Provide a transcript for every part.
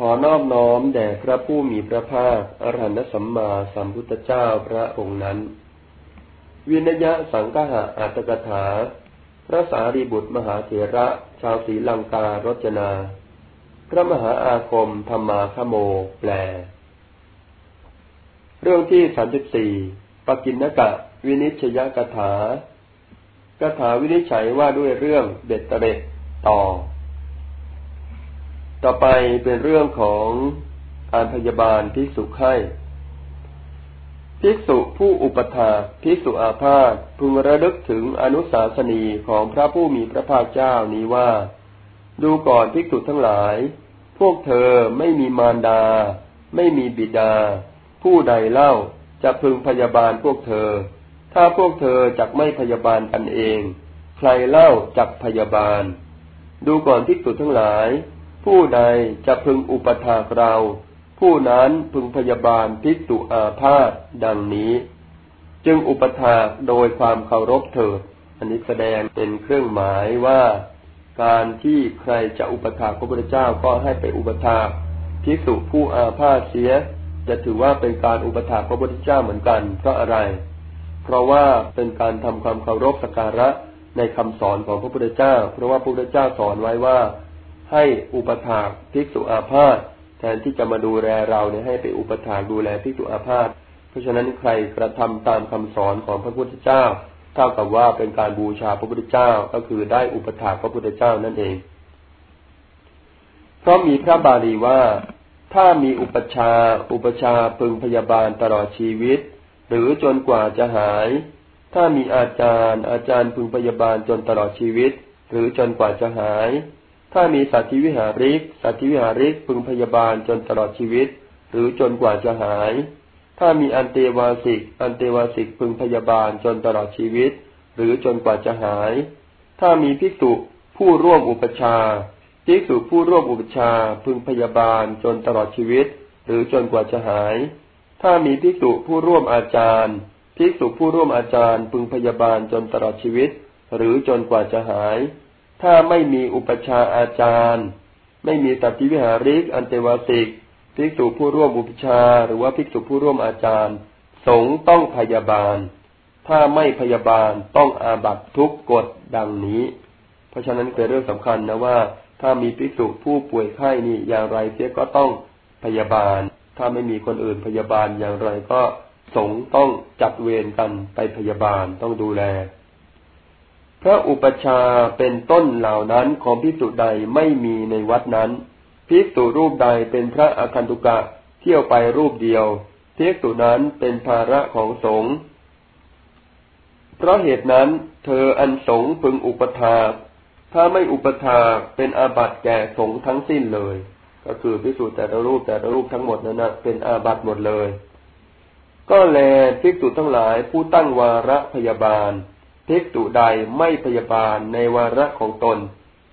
ขอนอบน้อมแด่พระผู้มีพระภาคอรหันตสัมมาสัมพุทธเจ้าพระองค์นั้น วินยะสังฆะอัตถกถา พระสารีบุตรมหาเถระ ชาวศรีลังการจนา พระมหาอาคมธรรมาคโม แปล เรื่องที่สามสิบสี่ปกินนกะ วินิชยกถากถาวินิจฉัยว่าด้วยเรื่องเด็ดเตร็ดต่อ ต่อไปเป็นเรื่องของการพยาบาลภิกษุไข้ภิกษุผู้อุปถาภิกษุอาพาธพึงระลึกถึงอนุสาสนีของพระผู้มีพระภาคเจ้านี้ว่า ดูก่อนภิกษุทั้งหลาย พวกเธอไม่มีมารดา ไม่มีบิดา ผู้ใดเล่าจะพึงพยาบาลพวกเธอ ถ้าพวกเธอจักไม่พยาบาลกันเอง ใครเล่าจักพยาบาล ดูก่อนภิกษุทั้งหลาย ผู้ใดจะพึงอุปถากเรา ผู้นั้นพึงพยาบาลภิกษุอาพาธดังนี้ จึงอุปถากโดยความเคารพเถิด อันนี้แสดงเป็นเครื่องหมายว่า การที่ใครจะอุปถากพระพุทธเจ้าก็ให้ไปอุปถากภิกษุผู้อาพาธเสีย จะถือว่าเป็นการอุปถากพระพุทธเจ้าเหมือนกันเพราะอะไร เพราะว่าเป็นการทำความเคารพสักการะในคำสอนของพระพุทธเจ้า เพราะว่าพระพุทธเจ้าสอนไว้ว่า ให้อุปถากภิกษุอาพาธแทนที่จะมาดูแลเราเนี่ยให้ไปอุปถากดูแลภิกษุอาพาธเพราะฉะนั้นใครกระทำตามคำสอนของพระพุทธเจ้า เท่ากับว่าเป็นการบูชาพระพุทธเจ้าก็คือได้อุปถากพระพุทธเจ้านั่นเอง เพราะมีพระบาลีว่าถ้ามีอุปชา อุปชาพึงพยาบาลตลอดชีวิต หรือจนกว่าจะหาย ถ้ามีอาจารย์ อาจารย์พึงพยาบาลจนตลอดชีวิต หรือจนกว่าจะหาย ถ้ามีสัตธิวิหาริก สัตธิวิหาริกพึงพยาบาลจนตลอดชีวิต หรือจนกว่าจะหาย ถ้ามีอันเตวาสิก อันเตวาสิกพึงพยาบาลจนตลอดชีวิต หรือจนกว่าจะหาย ถ้ามีภิกษุผู้ร่วมอุปชาภิกษุผู้ร่วมอุปชาพึงพยาบาลจนตลอดชีวิต หรือจนกว่าจะหาย ถ้ามีภิกษุผู้ร่วมอาจารย์ภิกษุผู้ร่วมอาจารย์พึงพยาบาลจนตลอดชีวิต หรือจนกว่าจะหาย ถ้าไม่มีอุปชาอาจารย์ ไม่มีตัติวิหาริก อันเตวาสิก ภิกษุผู้ร่วมอุปชาหรือว่าภิกษุผู้ร่วมอาจารย์ สงต้องพยาบาล ถ้าไม่พยาบาลต้องอาบัตทุกกฎดังนี้ เพราะฉะนั้นเป็นเรื่องสำคัญนะว่า ถ้ามีภิกษุผู้ป่วยไข้นี่อย่างไรเสียก็ต้องพยาบาล ถ้าไม่มีคนอื่นพยาบาลอย่างไรก็สงต้องจัดเวรกันไปพยาบาลต้องดูแล พระอุปชาเป็นต้นเหล่านั้นของพิสุใดไม่มีในวัดนั้นพิสุรูปใดเป็นพระอคันตุกะเที่ยวไปรูปเดียวพิสุนั้นเป็นภาระของสงฆ์เพราะเหตุนั้น เธออันสงพึงอุปถาถ้าไม่อุปถาเป็นอาบัติแก่สงฆ์ทั้งสิ้นเลย ก็คือพิสูจแต่ละรูปแต่ละรูปทั้งหมดนั้นนะเป็นอาบัติหมดเลย ก็แลภิกษุทั้งหลายผู้ตั้งวาระพยาบาล ภิกษุใดไม่พยาบาลในวาระของตน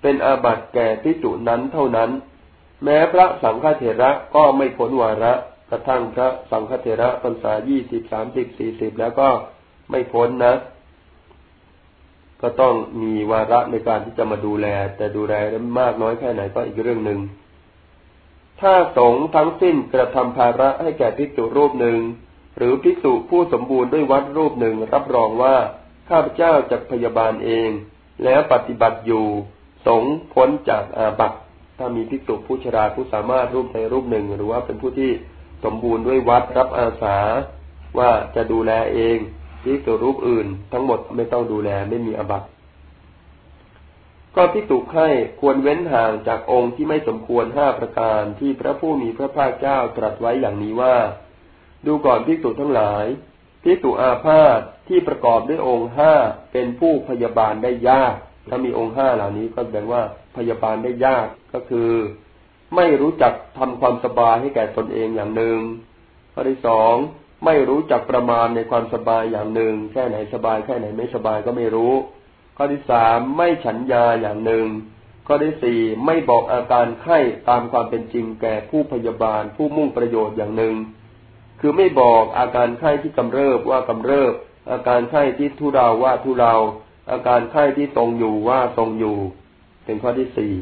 เป็นอาบัติแก่ภิกษุนั้นเท่านั้น แม้พระสังฆเถระก็ไม่พ้นวาระกระทั่งพระสังฆเถระพรรษายี่สิบสามสิบสี่สิบแล้วก็ไม่พ้นนะ ก็ต้องมีวาระในการที่จะมาดูแล แต่ดูแลมากน้อยแค่ไหนก็อีกเรื่องหนึ่งถ้าสงทั้งสิ้นกระทำภาระให้แก่ภิกษุรูปหนึ่ง หรือภิกษุผู้สมบูรณ์ด้วยวัดรูปหนึ่งรับรองว่า ข้าพเจ้าจะพยาบาลเอง แล้วปฏิบัติอยู่สงพ้นจากอาบัติถ้ามีภิกษุผู้ชราผู้สามารถรูปใดรูปหนึ่ง หรือว่าเป็นผู้ที่สมบูรณ์ด้วยวัดรับอาสาว่าจะดูแลเองภิกษุรูปอื่น ทั้งหมดไม่ต้องดูแลไม่มีอาบัติก็ภิกษุไข่ควรเว้นห่างจากองค์ที่ไม่สมควรห้าประการที่พระผู้มีพระภาคเจ้าตรัสไว้อย่างนี้ว่า ดูก่อนภิกษุทั้งหลาย พิสุอาพาธที่ประกอบด้วยองค์ห้าเป็นผู้พยาบาลได้ยาก ถ้ามีองค์ห้าเหล่านี้ก็แปลว่าพยาบาลได้ยากก็คือ ไม่รู้จักทำความสบายให้แก่ตนเองอย่างหนึ่งข้อที่สองไม่รู้จักประมาณในความสบายอย่างหนึ่ง แค่ไหนสบายแค่ไหนไม่สบายก็ไม่รู้ ข้อที่สามไม่ฉันยาอย่างหนึ่ง ข้อที่สี่ไม่บอกอาการไข้ตามความเป็นจริงแก่ผู้พยาบาลผู้มุ่งประโยชน์อย่างหนึ่ง คือไม่บอกอาการไข้ที่กำเริบว่ากำเริบ อาการไข้ที่ทุเราว่าทุเรา อาการไข้ที่ทรงอยู่ว่าทรงอยู่ เป็นข้อที่สี่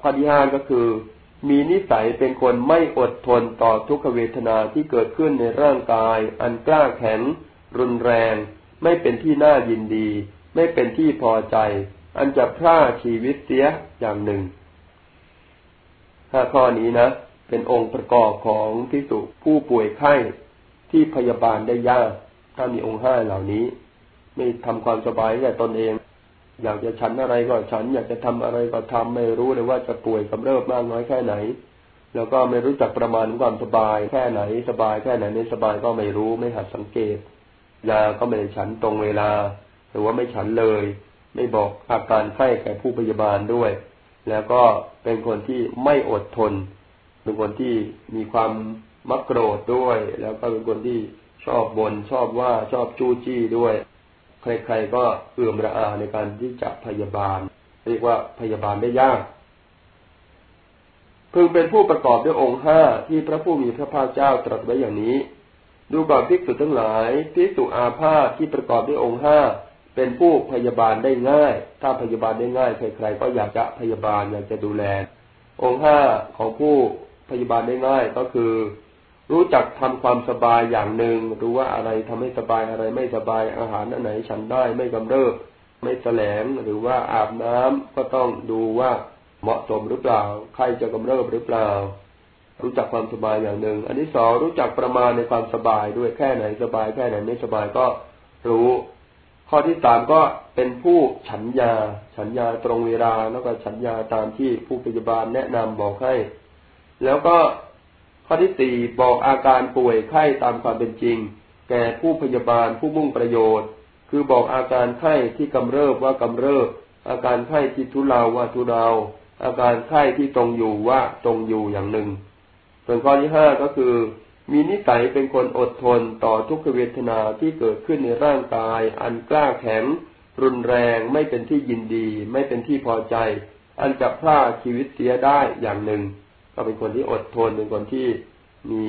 ข้อที่ห้าก็คือ มีนิสัยเป็นคนไม่อดทนต่อทุกขเวทนาที่เกิดขึ้นในร่างกาย อันกล้าแข็ง รุนแรง ไม่เป็นที่น่ายินดี ไม่เป็นที่พอใจ อันจะพร่าชีวิตเสียอย่างหนึ่งห้าข้อนี้นะ เป็นองค์ประกอบของพิสุผู้ป่วยไข้ที่พยาบาลได้ยาก ถ้ามีองค์ห้าเหล่านี้ ไม่ทำความสบายแก่ตนเอง อยากจะฉันอะไรก็ฉัน อยากจะทำอะไรก็ทำไม่รู้เลยว่าจะป่วยกำเริบมากน้อยแค่ไหน แล้วก็ไม่รู้จักประมาณความสบายแค่ไหนสบายแค่ไหนไม่สบายก็ไม่รู้ไม่หัดสังเกตยาก็ไม่ได้ฉันตรงเวลา หรือว่าไม่ฉันเลย ไม่บอกอาการไข้แก่ผู้พยาบาลด้วย แล้วก็เป็นคนที่ไม่อดทน เป็นคนที่มีความมักโกรธด้วย แล้วก็เป็นคนที่ชอบบน่นชอบว่าชอบจู้จี้ด้วย ใครๆก็เอื่อมระอาในการที่จะพยาบาล เรียกว่าพยาบาลได้ยากพึงเป็นผู้ประกอบด้วยองค์ห้าที่พระผู้มีพระภาคเจ้าตรัสไว้อย่างนี้ ดูก่อนภิกษุทั้งหลายภิกษุอาพาธที่ประกอบด้วยองค์ห้าเป็นผู้พยาบาลได้ง่าย ถ้าพยาบาลได้ง่าย ใครๆก็อยากจะพยาบาลอยากจะดูแล องค์ห้าของผู้ พยาบาลได้ง่ายก็คือ รู้จักทำความสบายอย่างหนึ่งรู้ว่าอะไรทำให้สบายอะไรไม่สบายอาหารอันไหนฉันได้ไม่กำเริบไม่แสลงหรือว่าอาบน้ำก็ต้องดูว่าเหมาะสมหรือเปล่าใครจะกำเริบหรือเปล่า รู้จักความสบายอย่างหนึ่ง อันที่สองรู้จักประมาณในความสบายด้วยแค่ไหนสบายแค่ไหนไม่สบายก็รู้ ข้อที่สามก็เป็นผู้ฉันยา ฉันยาตรงเวลาแล้วก็ฉันยาตามที่ผู้พยาบาลแนะนำบอกให้ แล้วก็ข้อที่สี่บอกอาการป่วยไข้ตามความเป็นจริง แก่ผู้พยาบาลผู้มุ่งประโยชน์ คือบอกอาการไข้ที่กำเริบว่ากำเริบ อาการไข้ที่ทุเลาว่าทุเลาอาการไข้ที่ตรงอยู่ว่าตรงอยู่อย่างหนึ่ง ส่วนข้อที่ห้าก็คือ มีนิสัยเป็นคนอดทนต่อทุกขเวทนาที่เกิดขึ้นในร่างกาย อันกล้าแข็ง รุนแรงไม่เป็นที่ยินดี ไม่เป็นที่พอใจ อันจะพลาดชีวิตเสียได้อย่างหนึ่ง ก็เป็นคนที่อดทนเป็นคนที่มี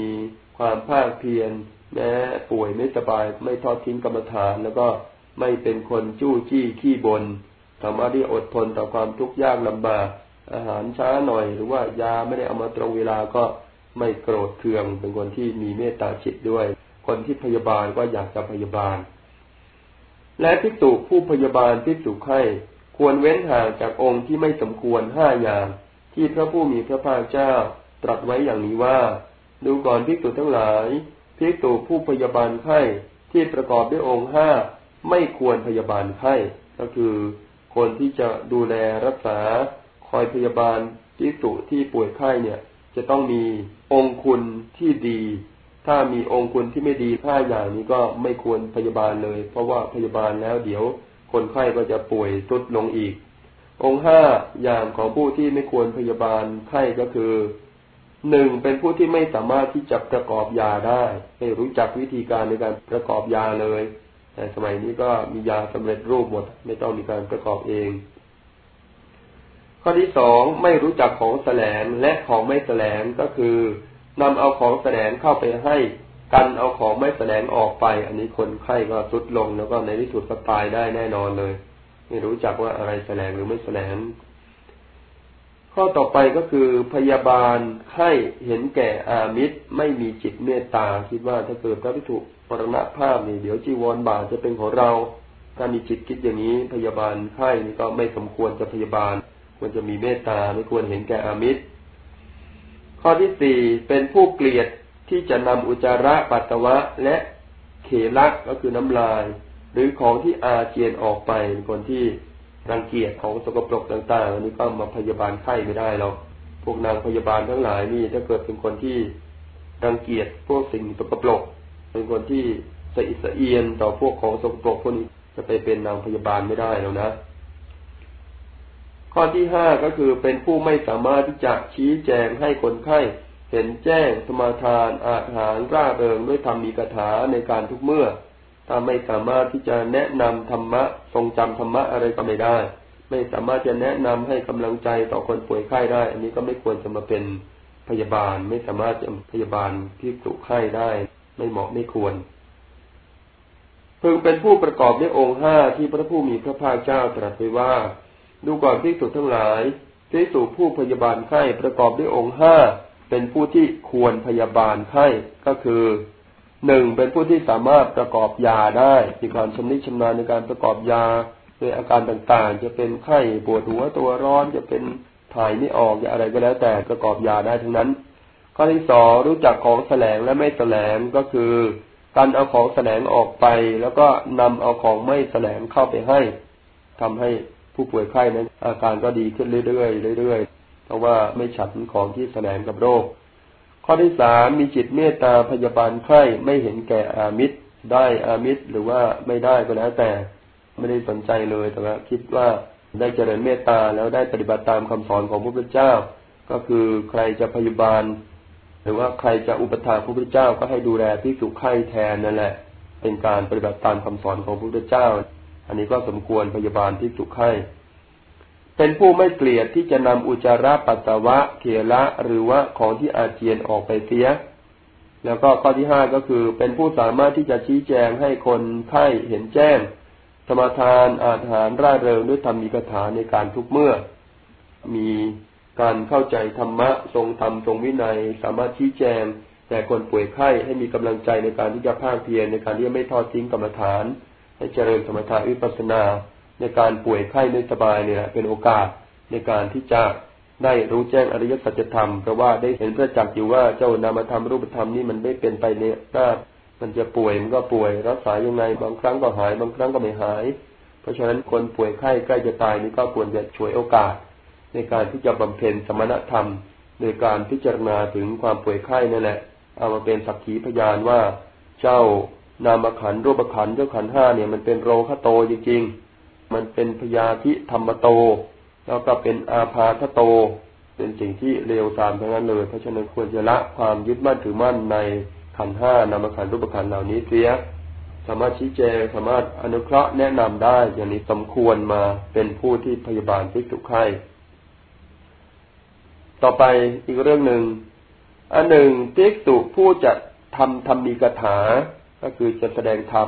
ความภาคเพียรแม้ป่วยไม่สบาย ไม่ทอดทิ้งกรรมฐาน แล้วก็ไม่เป็นคนจู้จี้ขี้บนสามารถที่อดทนต่อความทุกข์ยากลำบากอาหารช้าหน่อย หรือว่ายาไม่ได้เอามาตรงเวลาก็ไม่โกรธเคือง เป็นคนที่มีเมตตาจิตด้วย คนที่พยาบาลก็อยากจะพยาบาล และพิจุผู้พยาบาลพิจุไข้ควรเว้นห่างจากองค์ที่ไม่สมควรห้าอย่าง ที่พระผู้มีพระภาคเจ้าตรัสไว้อย่างนี้ว่า ดูก่อนพิกษุทั้งหลายพิกษุผู้พยาบาลไข้ที่ประกอบด้วยองค์ห้าไม่ควรพยาบาลไข้ก็คือคนที่จะดูแลรักษา คอยพยาบาลพิกษุที่ป่วยไข้เนี่ย จะต้องมีองคุณที่ดี ถ้ามีองคุณที่ไม่ดีห้าอย่างนี้ก็ไม่ควรพยาบาลเลย เพราะว่าพยาบาลแล้วเดี๋ยวคนไข้ก็จะป่วยทุดลงอีก องค์ห้าอย่างของผู้ที่ไม่ควรพยาบาลไข้ก็คือหนึ่งเป็นผู้ที่ไม่สามารถที่จะประกอบยาได้ ไม่รู้จักวิธีการในการประกอบยาเลยแต่สมัยนี้ก็มียาสำเร็จรูปหมด ไม่ต้องมีการประกอบเอง ข้อที่สองไม่รู้จักของแสลงและของไม่แสลงก็คือนำเอาของแสลงเข้าไปให้กันเอาของไม่แสลงออกไป อันนี้คนไข้ก็สุดลงแล้วก็ในที่สุดก็ตายได้แน่นอนเลย ไม่รู้จักว่าอะไรแสลงหรือไม่แสลง ข้อต่อไปก็คือพยาบาลไข้เห็นแก่อามิตรไม่มีจิตเมตตาคิดว่าถ้าเกิดพระพิถุปรณภาพนี่เดี๋ยวจีวรบาทจะเป็นของเราถ้ามีจิตคิดอย่างนี้พยาบาลไข้นี่ก็ไม่สมควรจะพยาบาล ควรจะมีเมตตาไม่ควรเห็นแก่อามิตร ข้อที่สี่เป็นผู้เกลียดที่จะนำอุจจาระปัสสาวะและเขลักก็คือน้ำลาย หรือของที่อาเจียนออกไปเป็นคนที่รังเกียจของสกปรกต่างๆอันนี้ก็มาพยาบาลไข้ไม่ได้หรอกพวกนางพยาบาลทั้งหลายนี่ถ้าเกิดเป็นคนที่รังเกียจพวกสิ่งสกปรกเป็นคนที่สะอิสะเอียนต่อพวกของสกปรกพวกนี้จะไปเป็นนางพยาบาลไม่ได้แล้วนะ ข้อที่ห้าก็คือเป็นผู้ไม่สามารถที่จะชี้แจงให้คนไข้เห็นแจ้งสมาทานอาหารร่าเริงด้วยธรรมมีคาถาในการทุกเมื่อ ถ้าไม่สามารถที่จะแนะนำธรรมะ ทรงจำธรรมะอะไรก็ไม่ได้ ไม่สามารถจะแนะนำให้กำลังใจต่อคนป่วยไข้ได้ อันนี้ก็ไม่ควรจะมาเป็นพยาบาล ไม่สามารถจะพยาบาลที่สุไข้ได้ ไม่เหมาะไม่ควรพึงเป็นผู้ประกอบด้วยองค์ห้าที่พระผู้มีพระภาคเจ้าตรัสไว้ว่า ดูก่อนพิสุดทั้งหลายพภิกษุผู้พยาบาลไข้ประกอบด้วยองค์ห้าเป็นผู้ที่ควรพยาบาลไข้ก็คือ หนึ่งเป็นผู้ที่สามารถประกอบยาได้มีความชำนิชำนาญในการประกอบยาโดยอาการต่างๆ จะเป็นไข้ปวดหัวตัวร้อนจะเป็นถ่ายไม่ออกอะไรก็แล้วแต่ประกอบยาได้ทั้งนั้น ข้อที่สองรู้จักของแสลงและไม่แสลงก็คือการเอาของแสลงออกไป แล้วก็นำเอาของไม่แสลงเข้าไปให้ทำให้ผู้ป่วยไข้นั้นอาการก็ดีขึ้นเรื่อยๆเรื่อยๆเพราะว่าไม่ฉันของที่แสลงกับโรค ข้อที่สามมีจิตเมตตาพยาบาลไข้ไม่เห็นแก่อามิตร ได้อามิตรหรือว่าไม่ได้ก็แล้วแต่ไม่ได้สนใจเลยแต่ว่าคิดว่าได้เจริญเมตตาแล้วได้ปฏิบัติตามคำสอนของพระพุทธเจ้า ก็คือใครจะพยาบาล หรือว่าใครจะอุปถาพระพุทธเจ้าก็ให้ดูแลที่สุขไข้แทนนั่นแหละ เป็นการปฏิบัติตามคำสอนของพระพุทธเจ้า อันนี้ก็สมควรพยาบาลที่สุขไข้ เป็นผู้ไม่เกลียดที่จะนำอุจาระปัสสาวะเขละหรือว่าของที่อาเจียนออกไปเสีย แล้วก็ข้อที่ห้าก็คือเป็นผู้สามารถที่จะชี้แจงให้คนไข้เห็นแจ้งสมาทานอาหารร่าเริงด้วยธรรมีกถาในการทุกเมื่อ มีการเข้าใจธรรมะทรงธรรมทรงวินัย สามารถชี้แจงแต่คนป่วยไข้ให้มีกำลังใจในการที่จะภาคเพียรในการที่จะไม่ทอดทิ้งกรรมฐาน ให้เจริญสมถะวิปัสสนา ในการป่วยไข้ไม่สบายเนี่ยเป็นโอกาสในการที่จะได้รู้แจ้งอริยสัจธรรมเพราะว่าได้เห็นพระจักอยู่ว่าเจ้านามธรรมรูปธรรมนี่มันไม่เป็นไปเนี่ยหน้ามันจะป่วยมันก็ป่วยรักษายังไงบางครั้งก็หาย บางครั้งก็ไม่หาย เพราะฉะนั้นคนป่วยไข้ใกล้จะตายนี่ก็ควรจะช่วยโอกาส ในการที่จะบำเพ็ญสมณธรรมโดยการพิจารณาถึงความป่วยไข้นั่นแหละ เอามาเป็นสักขีพยานว่า เจ้านามขันรูปขันเจ้าขันห้าเนี่ยมันเป็นโรคโตจริงๆ มันเป็นพยาธิธรรมโต แล้วก็เป็นอาพาธโต เป็นสิ่งที่เลวทรามทั้งนั้นเลย เพราะฉะนั้นควรจะละความยึดมั่นถือมั่นในขันห้านามขันรูปขันเหล่านี้เสียสามารถชี้แจงสามารถอนุเคราะห์แนะนำได้อย่างนี้สมควรมาเป็นผู้ที่พยาบาลพิจุไข้ต่อไปอีกเรื่องหนึ่งอันหนึ่งพิกษุผู้จะทำธรรมีกถา ก็คือจะแสดงธรรม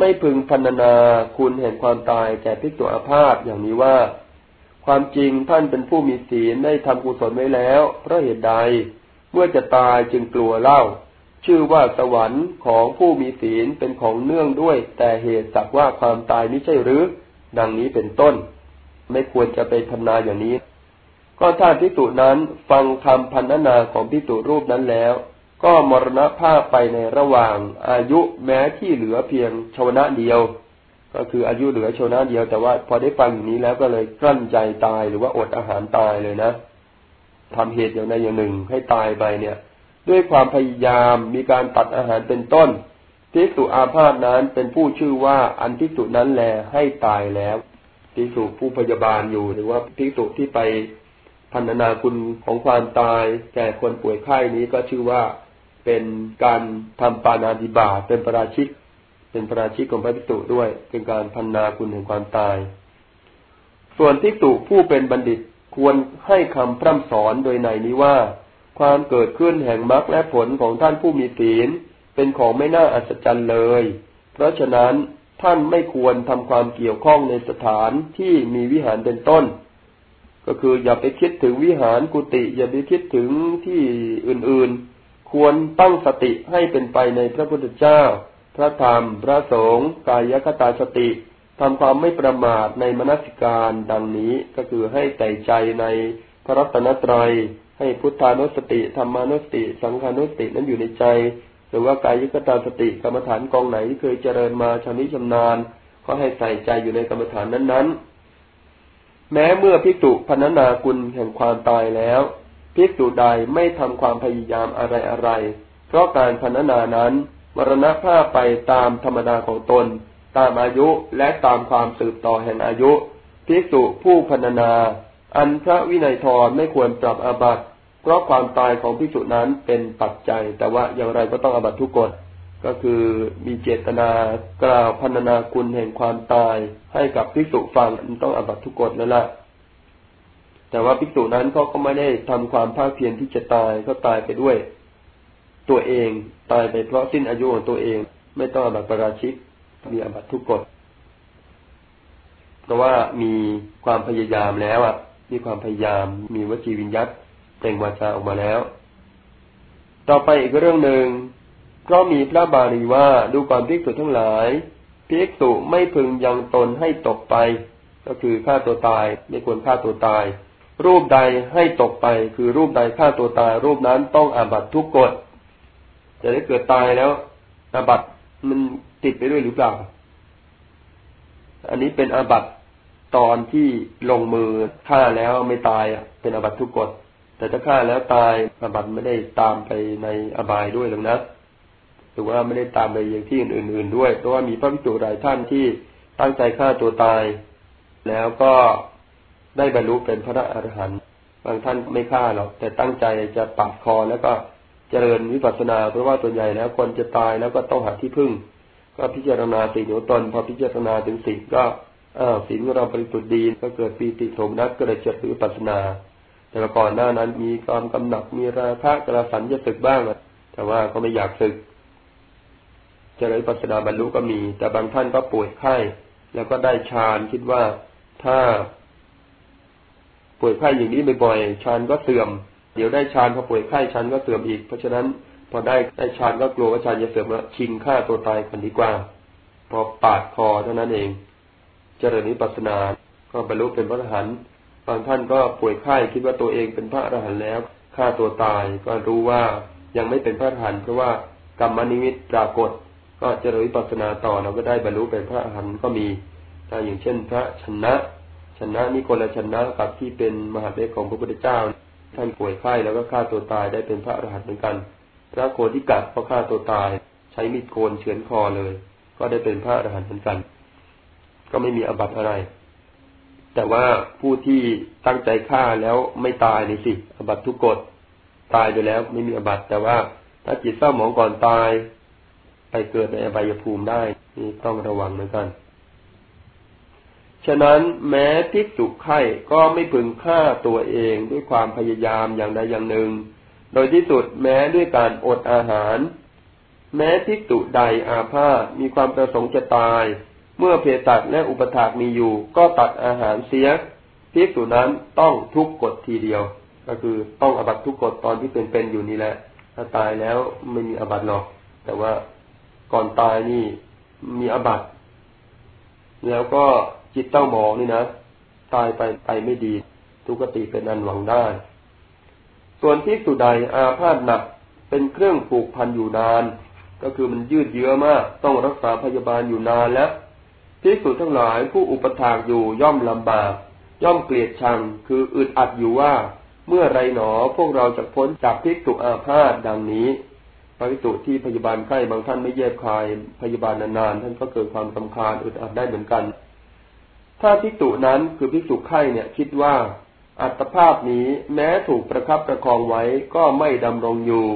ไม่พึงพันนาคุณแห่งความตายแก่พิกษุอาพาธอย่างนี้ว่า ความจริงท่านเป็นผู้มีศีลได้ทำกุศลไว้แล้วเพราะเหตุใด เมื่อจะตายจึงกลัวเล่า ชื่อว่าสวรรค์ของผู้มีศีลเป็นของเนื่องด้วย แต่เหตุสักว่าความตายไม่ใช่หรือ ดังนี้เป็นต้น ไม่ควรจะไปพันนาอย่างนี้ ก็ถ้าพิจุนั้นฟังคำพันนาของพิจุรูปนั้นแล้ว ก็มรณภาพไปในระหว่างอายุแม้ที่เหลือเพียงชวนะเดียว ก็คืออายุเหลือชวนะเดียว แต่ว่าพอได้ฟังอย่างนี้แล้วก็เลยกลั้นใจตายหรือว่าอดอาหารตายเลยนะทำเหตุอย่างใดอย่างหนึ่งให้ตายไปเนี่ย ด้วยความพยายามมีการตัดอาหารเป็นต้นทิสุอาพาธนั้นเป็นผู้ชื่อว่าอันทิสุนั้นแลให้ตายแล้วทิสุผู้พยาบาลอยู่หรือว่าทิสุที่ไปพันนาคุณของความตายแก่คนป่วยไข้นี้ก็ชื่อว่า เป็นการทำปานาธิบาเป็นประราชิก เป็นประราชิกของพระทิสุด้วย เป็นการพันนาคุณแห่งความตาย ส่วนทิสุผู้เป็นบัณฑิตควรให้คำพร่ำสอนโดยในนี้ว่า ความเกิดขึ้นแห่งมรรคและผลของท่านผู้มีศีลเป็นของไม่น่าอัศจรรย์เลย เพราะฉะนั้นท่านไม่ควรทำความเกี่ยวข้องในสถานที่มีวิหารเป็นต้น ก็คืออย่าไปคิดถึงวิหารกุฏิอย่าไปคิดถึงที่อื่นๆ ควรตั้งสติให้เป็นไปในพระพุทธเจ้า พระธรรม พระสงฆ์กายคตาสติทำความไม่ประมาทในมนสิการดังนี้ก็คือให้ใส่ใจในพระรัตนตรัย ให้พุทธานุสติธรรมานุสติ สังขานุสตินั้นอยู่ในใจ หรือว่ากายุกตาสติกรรมฐานกองไหนที่เคยเจริญมาชำนิชำนาญ ก็ให้ใส่ใจอยู่ในกรรมฐานนั้นๆ แม้เมื่อพิจุพนนาคุณแห่งความตายแล้ว พิจุใดไม่ทำความพยายามอะไรอะไร เพราะการพนนานั้นมรณภาพไปตามธรรมดาของตน ตามอายุและตามความสืบต่อแห่งอายุพิจุผู้พนนา อันพระวินัยทรไม่ควรปรับอาบัติ เพราะความตายของพิจุนั้นเป็นปัจจัย แต่ว่าอย่างไรก็ต้องอบัตทุกกฎก็คือมีเจตนากล่าวพันนาคุณแห่งความตายให้กับพิจุฟังต้องอบัตทุกกฎนั่นแหละ แต่ว่าพิจุนั้นเขาก็ไม่ได้ทำความภาคเพียรที่จะตายก็ตายไปด้วย ตัวเองตายไปเพราะสิ้นอายุของตัวเอง ไม่ต้องอบัตประราชิกมีอบัตทุกกฎเพราะว่ามีความพยายามแล้วอะ มีความพยายามมีวจีวิญญัตเปล่งวาจาออกมาแล้ว ต่อไปอีกเรื่องหนึ่งก็มีพระบาลีว่าดูก่อนภิกษุทั้งหลายภิกษุไม่พึงยังตนให้ตกไป ก็คือฆ่าตัวตายไม่ควรฆ่าตัวตาย รูปใดให้ตกไป คือรูปใดฆ่าตัวตาย รูปนั้นต้องอาบัตทุกกฎจะได้เกิดตายแล้วอาบัตมันติดไปด้วยหรือเปล่า อันนี้เป็นอาบัตตอนที่ลงมือฆ่าแล้วไม่ตายอะ เป็นอาบัตทุกกฎแต่ถ้าฆ่าแล้วตายอาบัตไม่ได้ตามไปในอบายด้วยหรอกนะหรือว่าไม่ได้ตามไปอย่างที่อื่น ๆ ด้วยเพราะว่ามีพระพิจุหลายท่านที่ตั้งใจฆ่าตัวตาย แล้วก็ ได้บรรลุเป็นพระอรหันต์บางท่านไม่ฆ่าหรอกแต่ตั้งใจจะปาดคอแล้วก็เจริญวิปัสสนา เพราะว่าตัวใหญ่แล้วคนจะตายแล้วก็ต้องหาที่พึ่ง ก็พิจารณาสิ่งของตนพอพิจารณาถึงสิ่งก็อ้าวสิ่งเราบริสุทธิ์ดีก็เกิดปีติโสมนัสก็เลยเจริญวิปัสสนา แต่ก่อนหน้านั้นมีความกำหนักมีราคะกระสันจะศึกบ้างแต่ว่าก็ไม่อยากศึกจริญปัสนาบรรลุก็มี แต่บางท่านก็ป่วยไข้ แล้วก็ได้ฌานคิดว่าถ้า ป่วยไข้อย่างนี้บ่อยๆฌานก็เสื่อม เดี๋ยวได้ฌานพอป่วยไข้ฌานก็เสื่อมอีก เพราะฉะนั้นพอได้ได้ฌานก็กลัวว่าฌานจะเสื่อมแล้วชิงฆ่าตัวตายคนดีกว่า พอปาดคอเท่านั้นเอง เจริญนิปัสนาก็บรรลุเป็นพระอรหันต์บางท่านก็ป่วยไข้คิดว่าตัวเองเป็นพระอรหันต์แล้วฆ่าตัวตายก็รู้ว่ายังไม่เป็นพระอรหันต์เพราะว่ากรรมนิมิตปรากฏ ก็เจริญวิปัสสนาต่อเราก็ได้บรรลุเป็นพระอรหันต์ก็มีถ้าอย่างเช่น พระชนะ ชนะนี่คนละชนะกับที่เป็นมหาเดชของพระพุทธเจ้า ท่านป่วยไข้แล้วก็ฆ่าตัวตายได้เป็นพระอรหันต์เหมือนกัน พระโคที่กัดเพราะฆ่าตัวตาย ใช้มีดโกนเฉือนคอเลย ก็ได้เป็นพระอรหันต์เหมือนกัน ก็ไม่มีอบัติอะไร แต่ว่าผู้ที่ตั้งใจฆ่าแล้วไม่ตายนี่สิอบัติทุกกฎตายไปแล้วไม่มีอบัติแต่ว่าถ้าจิตเศร้าหมองก่อนตาย ไปเกิดในอบายภูมิได้นี่ต้องระวังเหมือนกัน ฉะนั้นแม้ทิกษุไข้ก็ไม่พึงฆ่าตัวเองด้วยความพยายามอย่างใดอย่างหนึ่ง โดยที่สุดแม้ด้วยการอดอาหาร แม้ทิกษุใดอาพาธมีความประสงค์จะตาย เมื่อเพตัดและอุปถากมีอยู่ ก็ตัดอาหารเสียทิกษุนั้นต้องทุกกฎทีเดียว ก็คือต้องอบัตทุกกฎตอนที่เป็นๆอยู่นี่แหละ ถ้าตายแล้วไม่มีอบัตหรอก แต่ว่าก่อนตายนี่มีอบัตแล้วก็ จิตเต้าหมองนี่นะตายไปไปไม่ดี ทุกติเป็นอันหวังได้ ส่วนที่สุดใดอาพาธหนักเป็นเครื่องผูกพันอยู่นาน ก็คือมันยืดเยื้อมาก ต้องรักษาพยาบาลอยู่นานแล้วที่สุดทั้งหลายผู้อุปถากอยู่ย่อมลำบาก ย่อมเกลียดชังคืออึดอัดอยู่ว่า เมื่อไรหนอพวกเราจะพ้นจากพิกษุอาพาธดังนี้พระวิสุที่พยาบาลไข้บางท่านไม่แยบคายพยาบาลนานๆท่านก็เกิดความสำคาญอึดอัดได้เหมือนกัน ถ้าพิจุนั้นคือพิจุไข้เนี่ยคิดว่า อัตภาพนี้แม้ถูกประคับประคองไว้ก็ไม่ดำรงอยู่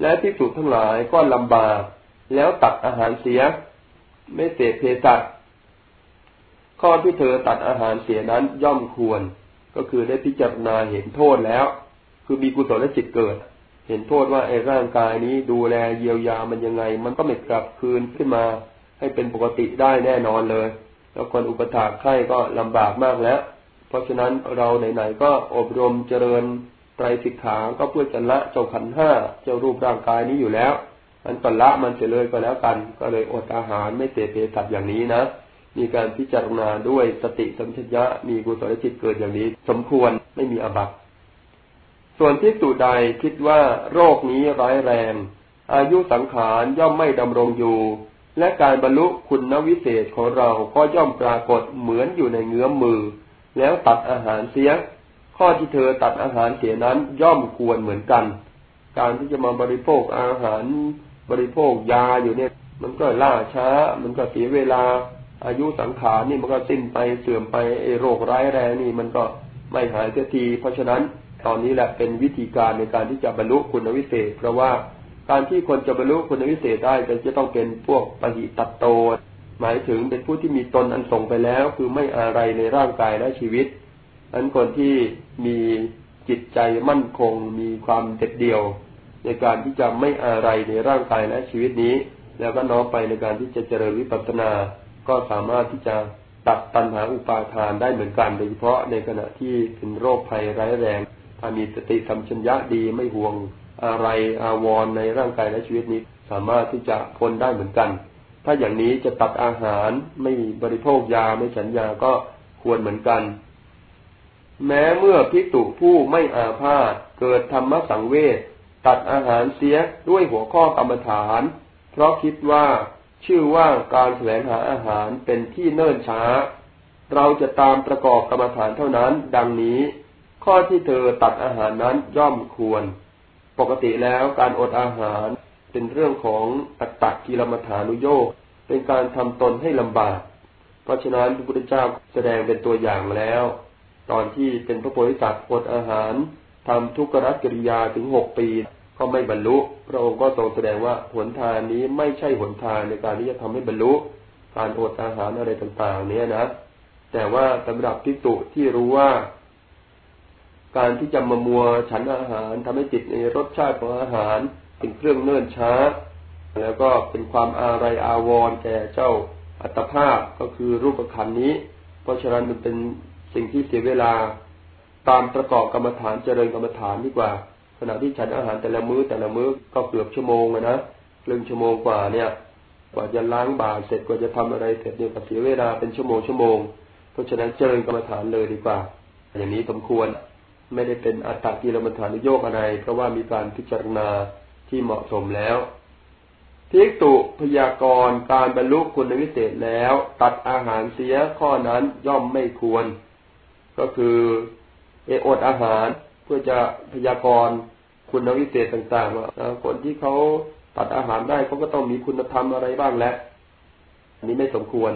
และพิจุทั้งหลายก็ลำบาก แล้วตัดอาหารเสีย ไม่เสพเพสัชข้อที่เธอตัดอาหารเสียนั้นย่อมควร ก็คือได้พิจารณาเห็นโทษแล้ว คือมีกุศลจิตเกิด เห็นโทษว่าไอ้ร่างกายนี้ดูแลเยียวยามันยังไง มันก็ไม่กลับคืนขึ้นมา ให้เป็นปกติได้แน่นอนเลย แล้วคนอุปถากไข้ก็ลำบากมากแล้ว เพราะฉะนั้นเราไหนๆก็อบรมเจริญไตรสิกขาก็เพื่อจะละเจ้าขันห้าเจ้ารูปร่างกายนี้อยู่แล้วมันก็ละมันเฉลยก็แล้วกัน ก็เลยอดอาหารไม่เตะเปตัดอย่างนี้นะมีการพิจารณาด้วยสติสัมชัญญะมีกุศลจิตเกิดอย่างนี้ สมควรไม่มีอบัติส่วนที่สุใดคิดว่าโรคนี้ร้ายแรง อายุสังขารย่อมไม่ดำรงอยู่ และการบรรลุคุณวิเศษของเราก็ย่อมปรากฏเหมือนอยู่ในเงื้อมมือ แล้วตัดอาหารเสีย ข้อที่เธอตัดอาหารเสียนั้นย่อมควรเหมือนกัน การที่จะมาบริโภคอาหารบริโภคยาอยู่เนี่ย มันก็ล่าช้า มันก็เสียเวลา อายุสังขารนี่มันก็สิ้นไปเสื่อมไปไอโรคร้ายแรงนี่มันก็ไม่หายเสียที เพราะฉะนั้นตอนนี้แหละเป็นวิธีการในการที่จะบรรลุคุณวิเศษ เพราะว่า การที่คนจะบรรลุคุณวิเศษได้จะต้องเป็นพวกปหิตัตโต หมายถึงเป็นผู้ที่มีตนอันส่งไปแล้ว คือไม่อะไรในร่างกายและชีวิตอันคนที่มีจิตใจมั่นคง มีความเด็ดเดี่ยว ในการที่จะไม่อะไรในร่างกายและชีวิตนี้ แล้วก็น้อมไปในการที่จะเจริญวิปัสสนา ก็สามารถที่จะตัดตัณหาอุปาทานได้เหมือนกันโดยเฉพาะในขณะที่เป็นโรคภัยร้ายแรง ถ้ามีสติสัมชัญญะดีไม่ห่วง อะไรอาวรในร่างกายและชีวิตนี้สามารถที่จะพ้นได้เหมือนกัน ถ้าอย่างนี้จะตัดอาหารไม่บริโภคยาไม่ฉันยาก็ควรเหมือนกัน แม้เมื่อพิจุผู้ไม่อาพาธเกิดธรรมสังเวชตัดอาหารเสียด้วยหัวข้อกรรมฐาน เพราะคิดว่าชื่อว่าการแสวงหาอาหารเป็นที่เนิ่นช้า เราจะตามประกอบกรรมฐานเท่านั้น ดังนี้ ข้อที่เธอตัดอาหารนั้นย่อมควร กติแล้วการอดอาหารเป็นเรื่องของอัตตกิลมัฐานุโยกเป็นการทำตนให้ลำบาก เพราะฉะนั้นพระพุทธเจ้าแสดงเป็นตัวอย่างแล้ว ตอนที่เป็นพระโพธิสัตว์อดอาหารทำทุกขกิริยาถึงหกปี ก็ไม่บรรลุ พระองค์ก็ทรงแสดงว่าหนทางนี้ไม่ใช่หนทางในการที่จะทำให้บรรลุ การอดอาหารอะไรต่างๆ เนี้ยนะ แต่ว่าสำหรับพิจุที่รู้ว่า การที่จะมามัวฉันอาหารทำให้จิตในรสชาติของอาหาร เป็นเครื่องเนื่นช้า แล้วก็เป็นความอาไรอาวรแก่เจ้าอัตภาพก็คือรูปขันนี้ เพราะฉะนั้นมันเป็นสิ่งที่เสียเวลาตามประกอบกรรมฐานเจริญกรรมฐานดีกว่า ขณะที่ฉันอาหารแต่ละมื้อแต่ละมื้อก็เกือบชั่วโมงนะครึ่งชั่วโมงกว่าเนี่ย กว่าจะล้างบาตเสร็จกว่าจะทำอะไรเสร็จเนี่ยก็เสียเวลาเป็นชั่วโมงชั่วโมง เพราะฉะนั้นเจริญกรรมฐานเลยดีกว่า อย่างนี้สมควร ไม่ได้เป็นอัตตากิลมัฐานโยกอะไร เพราะว่ามีการพิจารณาที่เหมาะสมแล้วทิกตุพยากรการบรรลุคุณวิเศษแล้ว ตัดอาหารเสียข้อนั้นย่อมไม่ควร ก็คือเออดอาหารเพื่อจะพยากรณ์คุณวิเศษต่างๆว่าคนที่เขาตัดอาหารได้เขาก็ต้องมีคุณธรรมอะไรบ้างแหละอันนี้ไม่สมควร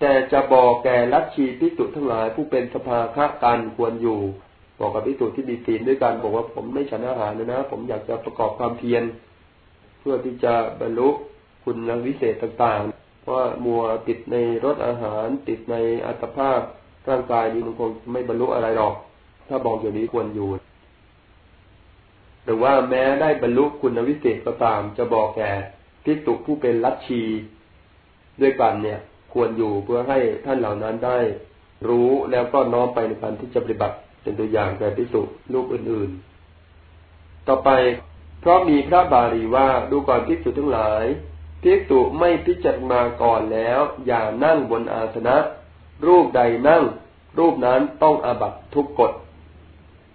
แต่จะบอกแก่ลัทธิพิจุทั้งหลายผู้เป็นสภาคะกันควรอยู่ บอกกับพิสูจุที่ดีศีลด้วยกันบอกว่าผมไม่ฉันอาหารเลยนะ ผมอยากจะประกอบความเพียรเพื่อที่จะบรรลุคุณวิเศษต่างๆ เพราะมัวติดในรสอาหาร ติดในอัตภาพร่างกายนี้มันคงไม่บรรลุอะไรหรอก ถ้าบอกอย่างนี้ควรอยู่หรือว่าแม้ได้บรรลุคุณวิเศษก็ตาม จะบอกแก่พิจุผู้เป็นลัทธิด้วยกันเนี่ย ควรอยู่เพื่อให้ท่านเหล่านั้นได้ รู้แล้วก็น้อมไปในการที่จะปฏิบัติ เป็นตัวอย่างแก่พิจุลูกอื่นๆ ต่อไปเพราะมีพระบาลีว่าดูก่อนพิจุทั้งหลายพิจุไม่พิจารณาก่อนแล้ว อย่านั่งบนอาสนะ รูปใดนั่ง รูปนั้นต้องอาบัตทุกกฎ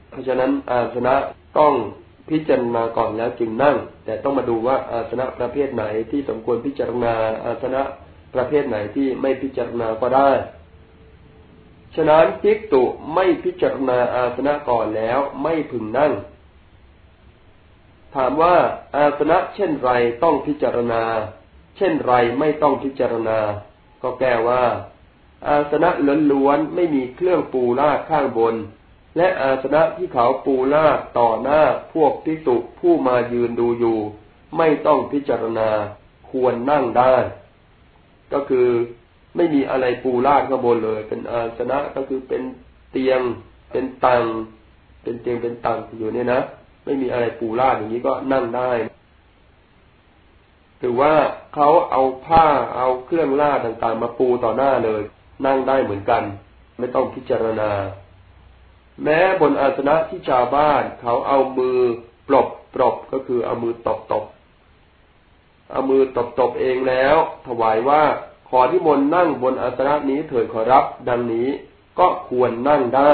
เพราะฉะนั้นอาสนะต้องพิจารณาก่อนแล้วจึงนั่ง แต่ต้องมาดูว่าอาสนะประเภทไหนที่สมควรพิจารณาอาสนะประเภทไหนที่ไม่พิจารณาก็ได้ ฉะนั้นภิกตุไม่พิจารณาอาสนะก่อนแล้วไม่พึงนั่ง ถามว่าอาสนะเช่นไรต้องพิจารณา เช่นไรไม่ต้องพิจารณา ก็แก้ว่า อาสนะล้วนๆไม่มีเครื่องปูลาดข้างบน และอาสนะที่เขาปูลาดต่อหน้าพวกพิสุผู้มายืนดูอยู่ ไม่ต้องพิจารณา ควรนั่งได้ ก็คือ ไม่มีอะไรปูลาดข้างบนเลย เป็นอาสนะก็คือเป็นเตียง เป็นตังเป็นเตียงเป็นตังอยู่เนี่ยนะไม่มีอะไรปูลาดอย่างนี้ก็นั่งได้หรือว่าเขาเอาผ้าเอาเครื่องลาดต่างๆ มาปูต่อหน้าเลย นั่งได้เหมือนกัน ไม่ต้องพิจารณา แม้บนอาสนะที่ชาวบ้าน เขาเอามือปลบปลบก็คือเอามือตบตบเอามือตบตบเองแล้ว ถวายว่า ขอที่มนนั่งบนอาสนะนี้เถิดขอรับ ดังนี้ก็ควรนั่งได้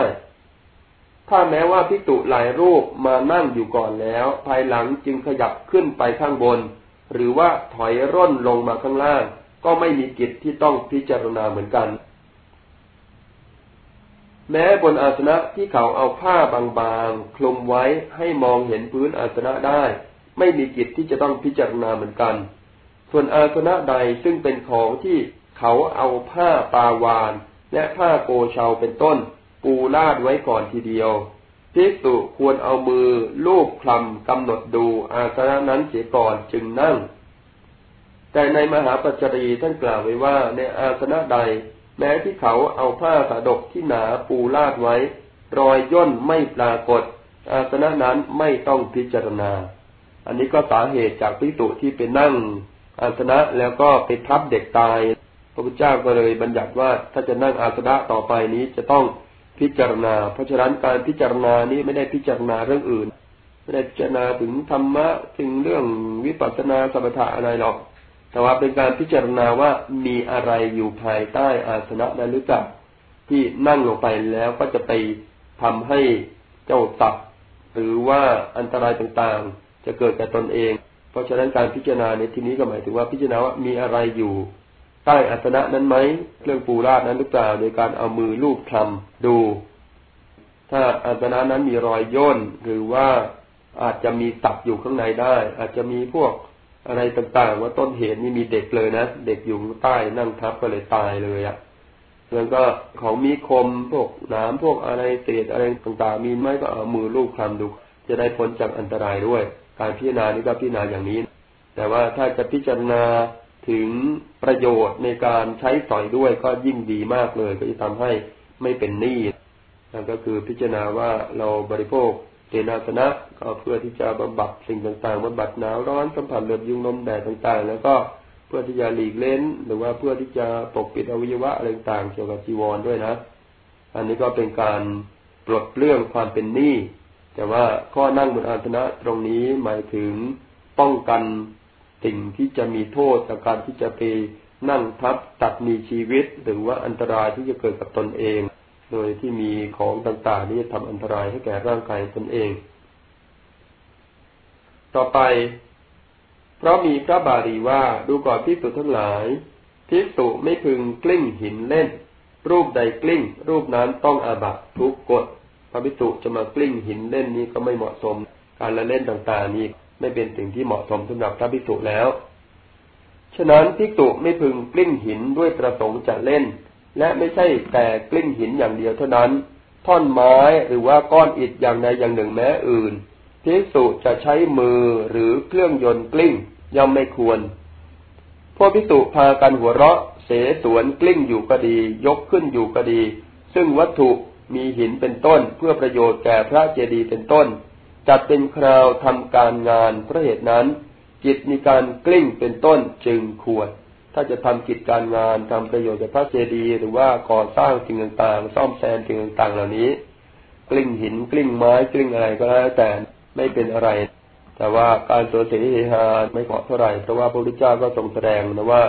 ถ้าแม้ว่าพิจุหลายรูปมานั่งอยู่ก่อนแล้ว ภายหลังจึงขยับขึ้นไปข้างบน หรือว่าถอยร่นลงมาข้างล่าง ก็ไม่มีกิจที่ต้องพิจารณาเหมือนกัน แม้บนอาสนะที่เขาเอาผ้าบางๆคลุมไว้ให้มองเห็นพื้นอาสนะได้ ไม่มีกิจที่จะต้องพิจารณาเหมือนกัน ส่วนอาสนะใดซึ่งเป็นของที่เขาเอาผ้าปาวาน และผ้าโกเชาเป็นต้น ปูลาดไว้ก่อนทีเดียวพิสุควรเอามือลูบคลำกำหนดดูอาสนะนั้นเสียก่อนจึงนั่ง แต่ในมหาปัจจรีท่านกล่าวไว้ว่าในอาสนะใด แม้ที่เขาเอาผ้าสาดกที่หนาปูลาดไว้ รอยย่นไม่ปรากฏ อาสนะนั้นไม่ต้องพิจารณา อันนี้ก็สาเหตุจากพิจุที่ไปนั่ง อาสนะแล้วก็ไปทับเด็กตาย พระพุทธเจ้าก็เลยบัญญัติว่าถ้าจะนั่งอาสนะต่อไปนี้จะต้องพิจารณา เพราะฉะนั้นการพิจารณานี้ไม่ได้พิจารณาเรื่องอื่น ไม่ได้พิจารณาถึงธรรมะถึงเรื่องวิปัสสนาสมถะอะไรหรอก แต่ว่าเป็นการพิจารณาว่ามีอะไรอยู่ภายใต้อาสนะนั้นหรือเปล่าที่นั่งลงไปแล้วก็จะไปทำให้เจ้าตับหรือว่าอันตรายต่างๆ จะเกิดแก่ตนเอง เพราะฉะนั้นการพิจารณาในที่นี้ก็หมายถึงว่าพิจารณาว่ามีอะไรอยู่ใต้อาสนะนั้นไหมเครื่องปูราดนั้นหรือเปล่าโดยการเอามือลูบคลำดู ถ้าอาสนะนั้นมีรอยย่นหรือว่าอาจจะมีตับอยู่ข้างในได้ อาจจะมีพวกอะไรต่างๆ ว่าต้นเหตุนี่มีเด็กเลยนะ เด็กอยู่ใต้นั่งทับก็เลยตายเลยอะ่ะแล้วก็ของมีคมพวกน้ำพวกอะไรเศษอะไรต่างๆ มีไหมก็เอามือลูบคลำดู จะได้พ้นจากอันตรายด้วย การพิจารณานี่ก็พิจารณาอย่างนี้ แต่ว่าถ้าจะพิจารณาถึงประโยชน์ในการใช้สอยด้วยก็ยิ่งดีมากเลย ก็จะทำให้ไม่เป็นหนี้นั่นก็คือพิจารณาว่าเราบริโภคเจนาสนะก็เพื่อที่จะบำบัดสิ่งต่างๆบำบัดหนาวร้อนสัมผัสเลือบยุงลมแดดต่างๆ แล้วก็เพื่อที่จะหลีกเล้นหรือว่าเพื่อที่จะปกปิดอวัยวะอะไรต่างๆเกี่ยวกับจีวรด้วยนะ อันนี้ก็เป็นการปลดเรื่องความเป็นหนี้ แต่ว่าข้อนั่งบนอาสนะตรงนี้หมายถึงป้องกันสิ่งที่จะมีโทษจากการที่จะไปนั่งทับตัดมีชีวิต หรือว่าอันตรายที่จะเกิดกับตนเอง โดยที่มีของต่างๆที่จะทำอันตรายให้แก่ร่างกายตนเอง ต่อไป เพราะมีพระบาลีว่าดูก่อนพิสุทั้งหลายพิสุไม่พึงกลิ้งหินเล่น รูปใดกลิ้ง รูปนั้นต้องอาบัตทุกกฎ ระพิสุจะมากลิ้งหินเล่นนี้ก็ไม่เหมาะสม การละเล่นต่างๆ นี้ไม่เป็นสิ่งที่เหมาะสมสำหรับพระภิกษุแล้ว ฉะนั้นภิกษุไม่พึงกลิ้งหินด้วยประสงค์จะเล่น และไม่ใช่แต่กลิ้งหินอย่างเดียวเท่านั้น ท่อนไม้หรือว่าก้อนอิฐอย่างใดอย่างหนึ่งแม้อื่นภิกษุจะใช้มือหรือเครื่องยนต์กลิ้งย่อมไม่ควร พวกภิกษุพากันหัวเราะ เสสวนกลิ้งอยู่ก็ดี ยกขึ้นอยู่ก็ดี ซึ่งวัตถุ มีหินเป็นต้นเพื่อประโยชน์แก่พระเจดีย์เป็นต้น จัดเป็นคราวทำการงานเพราะเหตุนั้นกิจมีการกลิ้งเป็นต้นจึงควร ถ้าจะทำกิจการงานทำประโยชน์แก่พระเจดีย์หรือว่าก่อสร้างสิ่งต่างๆ ซ่อมแซมสิ่งต่างๆ เหล่านี้ กลิ้งหินกลิ้งไม้กลิ้งอะไรก็แล้วแต่ไม่เป็นอะไร แต่ว่าการโสเสเฮฮาไม่เหมาะเท่าไหร่เพราะว่าพระพุทธเจ้าก็ทรงแสดงนะว่า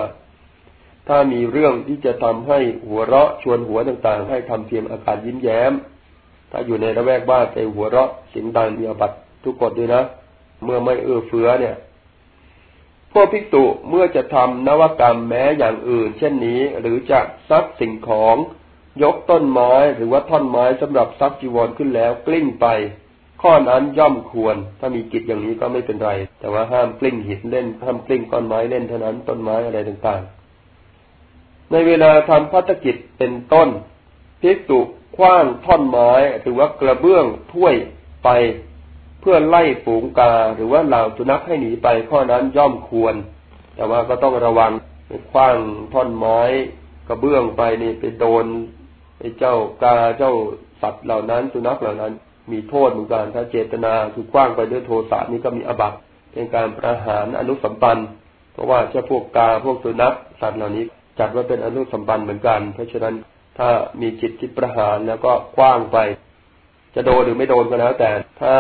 ถ้ามีเรื่องที่จะทำให้หัวเราะชวนหัวต่างๆ ให้ทำเพียงอาการยิ้มแย้ม ถ้าอยู่ในระแวกบ้านไปหัวเราะเสียงดังมีอบัตทุกกฎด้วยนะ เมื่อไม่เอื้อเฟื้อเนี่ย พวกภิกษุเมื่อจะทำนวกรรมแม้อย่างอื่น เช่นนี้หรือจะซักสิ่งของยกต้นไม้หรือว่าท่อนไม้สำหรับซักจีวรขึ้นแล้วกลิ้งไป ข้อนั้นย่อมควร ถ้ามีกิจอย่างนี้ก็ไม่เป็นไร แต่ว่าห้ามกลิ้งหินเล่นห้ามกลิ้งก้อนไม้เล่นเท่านั้นต้นไม้อะไรต่างๆ ในเวลาทำพัฒกิจเป็นต้นภิกษุคว้างท่อนไม้หรือว่ากระเบื้องถ้วยไป เพื่อไล่ฝูงกาหรือว่าเหล่าสุนัขให้หนีไปข้อนั้นย่อมควร แต่ว่าก็ต้องระวังคว้างท่อนไม้ กระเบื้องไปนี่ไปโดนไอ้เจ้ากาเจ้าสัตว์เหล่านั้น สุนัขเหล่านั้น มีโทษเหมือนกันถ้าเจตนาถูกคว้างไปด้วยโทสะนี่ก็มีอบัตเป็นการประหารอนุสัมปันเพราะว่าเจ้าพวกกาพวกสุนัขสัตว์เหล่านี้ จัดว่าเป็นอนุสัมปันเหมือนกัน เพราะฉะนั้นถ้ามีจิตคิดประหารแล้วก็คว้างไป จะโดนหรือไม่โดนก็แล้ว แต่ถ้า